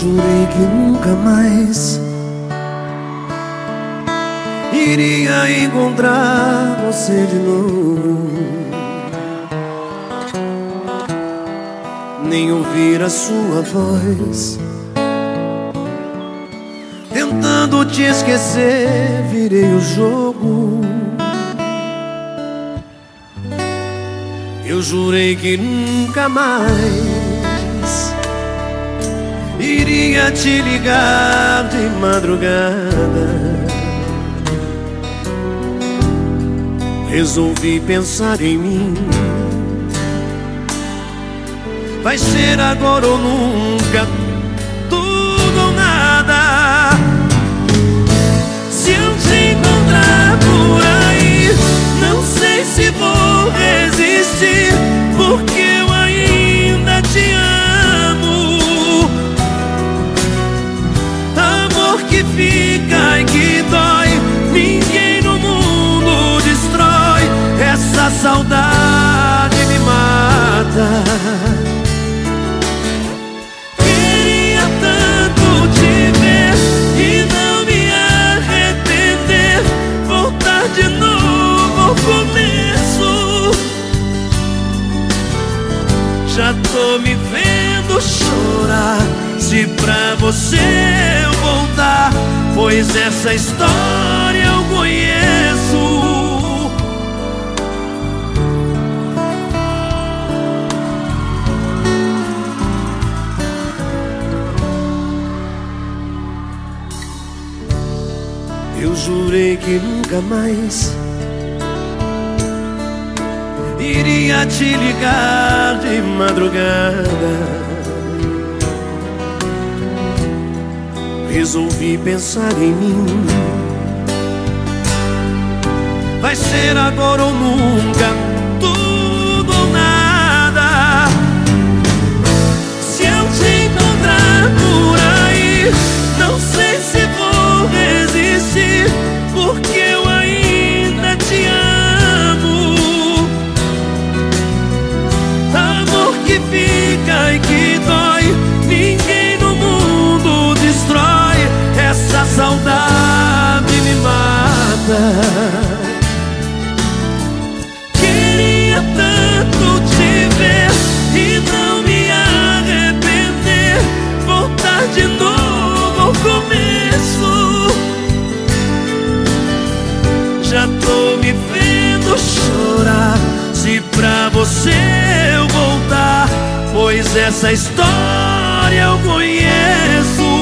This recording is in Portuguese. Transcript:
jurei que nunca mais iria encontrar você de novo. Nem ouvir a sua voz. Tentando te esquecer, virei o jogo. Eu jurei que nunca mais Iria te ligar de madrugada. Resolvi pensar em mim. Vai ser agora ou nunca Tudo ou nada que fica e que dói. Ninguém no mundo destrói. Essa saudade me mata. Já tô me vendo chorar. Se pra você Pois essa história eu conheço. Eu jurei que nunca mais Iria te ligar de madrugada Resolvi pensar em mim. Vai ser agora ou nunca Tudo ou nada. Se eu te encontrar por aí Não sei se vou resistir Porque eu ainda te amo. Amor que fica e que dói você eu voltar Pois essa história eu conheço